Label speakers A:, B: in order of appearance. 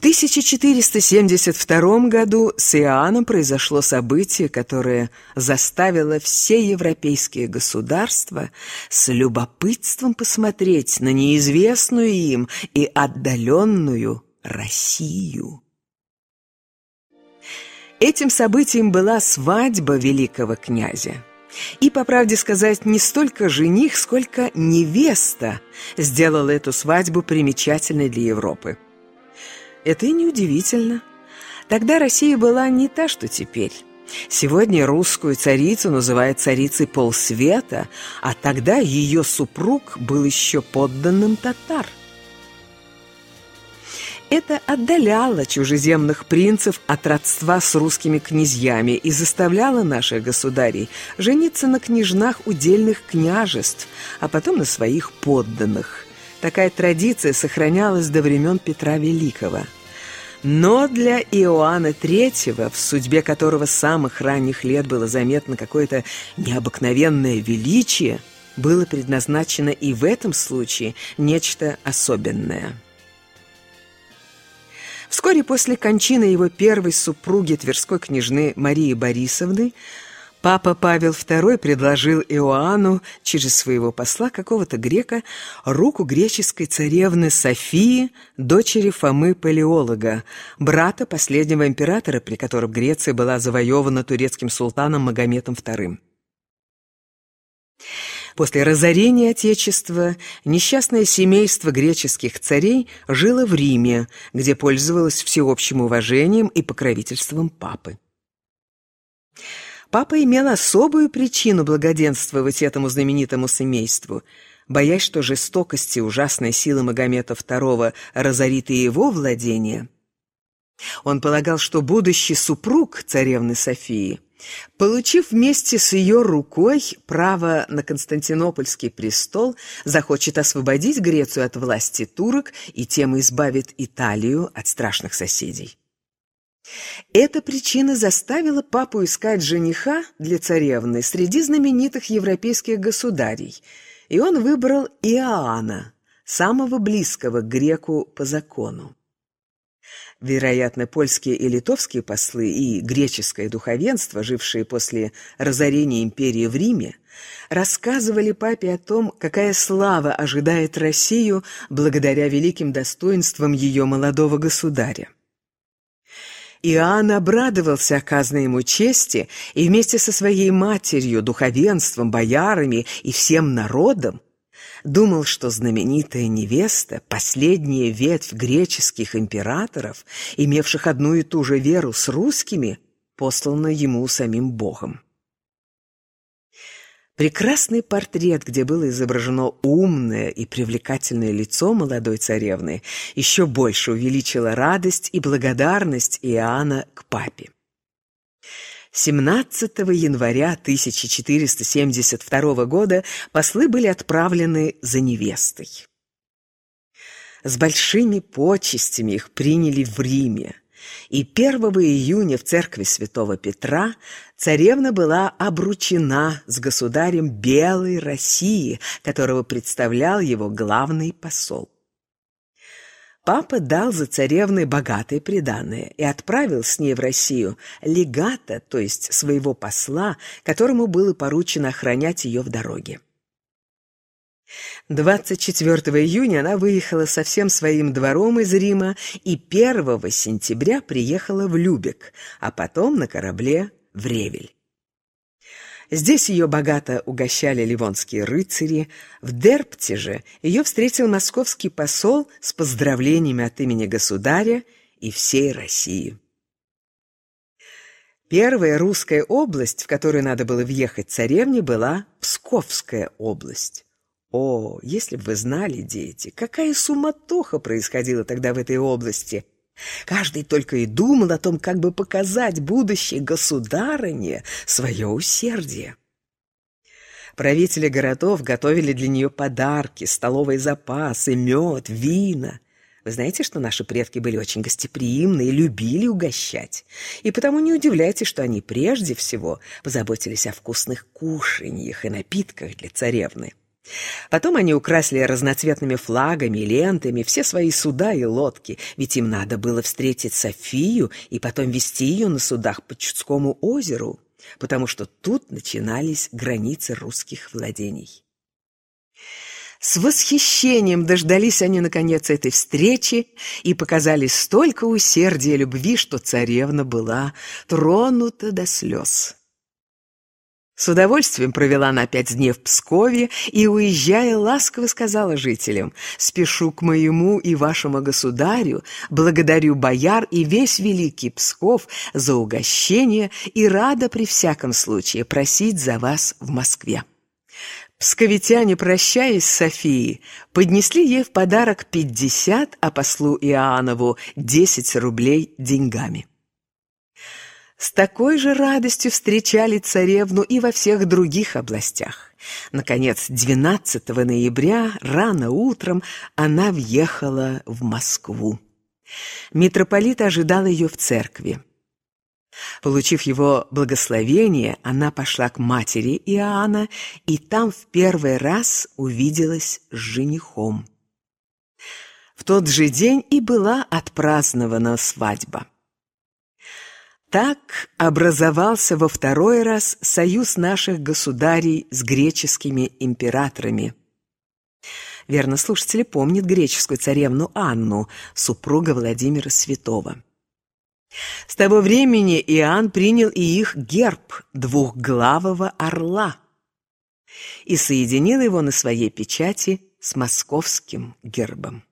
A: В 1472 году с Иоанном произошло событие, которое заставило все европейские государства с любопытством посмотреть на неизвестную им и отдаленную Россию. Этим событием была свадьба великого князя. И, по правде сказать, не столько жених, сколько невеста сделала эту свадьбу примечательной для Европы. Это и неудивительно. Тогда Россия была не та, что теперь. Сегодня русскую царицу называют царицей полсвета, а тогда ее супруг был еще подданным татар – это отдаляло чужеземных принцев от родства с русскими князьями и заставляло наших государей жениться на княжнах удельных княжеств, а потом на своих подданных. Такая традиция сохранялась до времен Петра Великого. Но для Иоанна III, в судьбе которого с самых ранних лет было заметно какое-то необыкновенное величие, было предназначено и в этом случае нечто особенное – Вскоре после кончины его первой супруги Тверской княжны Марии Борисовны Папа Павел II предложил Иоанну через своего посла какого-то грека руку греческой царевны Софии, дочери Фомы Палеолога, брата последнего императора, при котором Греция была завоевана турецким султаном Магометом II. После разорения Отечества несчастное семейство греческих царей жило в Риме, где пользовалось всеобщим уважением и покровительством папы. Папа имел особую причину благоденствовать этому знаменитому семейству, боясь, что жестокость и ужасная сила Магомета II разорит и его владение. Он полагал, что будущий супруг царевны Софии – Получив вместе с ее рукой право на Константинопольский престол, захочет освободить Грецию от власти турок и тем избавит Италию от страшных соседей. Эта причина заставила папу искать жениха для царевны среди знаменитых европейских государей, и он выбрал Иоанна, самого близкого к греку по закону. Вероятно, польские и литовские послы и греческое духовенство, жившие после разорения империи в Риме, рассказывали папе о том, какая слава ожидает Россию благодаря великим достоинствам ее молодого государя. Иоанн обрадовался оказанной ему чести и вместе со своей матерью, духовенством, боярами и всем народом думал, что знаменитая невеста, последняя ветвь греческих императоров, имевших одну и ту же веру с русскими, послана ему самим Богом. Прекрасный портрет, где было изображено умное и привлекательное лицо молодой царевны, еще больше увеличило радость и благодарность Иоанна к папе. 17 января 1472 года послы были отправлены за невестой. С большими почестями их приняли в Риме, и 1 июня в церкви святого Петра царевна была обручена с государем Белой России, которого представлял его главный посол. Папа дал за царевной богатые приданое и отправил с ней в Россию легата, то есть своего посла, которому было поручено охранять ее в дороге. 24 июня она выехала со всем своим двором из Рима и 1 сентября приехала в Любек, а потом на корабле в Ревель. Здесь ее богато угощали ливонские рыцари. В Дерпте же ее встретил московский посол с поздравлениями от имени государя и всей России. Первая русская область, в которую надо было въехать царевне, была Псковская область. О, если бы вы знали, дети, какая суматоха происходила тогда в этой области – Каждый только и думал о том, как бы показать будущей государыне свое усердие. Правители городов готовили для нее подарки, столовые запасы, мед, вина. Вы знаете, что наши предки были очень гостеприимны и любили угощать. И потому не удивляйтесь, что они прежде всего позаботились о вкусных кушаньях и напитках для царевны. Потом они украсили разноцветными флагами, лентами все свои суда и лодки, ведь им надо было встретить Софию и потом вести ее на судах по Чудскому озеру, потому что тут начинались границы русских владений. С восхищением дождались они, наконец, этой встречи и показали столько усердия любви, что царевна была тронута до слез. С удовольствием провела она пять дней в Пскове и, уезжая, ласково сказала жителям «Спешу к моему и вашему государю, благодарю бояр и весь великий Псков за угощение и рада при всяком случае просить за вас в Москве». Псковитяне, прощаясь с Софией, поднесли ей в подарок пятьдесят, а послу Иоаннову десять рублей деньгами. С такой же радостью встречали царевну и во всех других областях. Наконец, 12 ноября, рано утром, она въехала в Москву. Митрополит ожидал ее в церкви. Получив его благословение, она пошла к матери Иоанна и там в первый раз увиделась с женихом. В тот же день и была отпразднована свадьба. Так образовался во второй раз союз наших государей с греческими императорами. Верно, слушатели помнят греческую царевну Анну, супруга Владимира Святого. С того времени Иоанн принял и их герб двухглавого орла и соединил его на своей печати с московским гербом.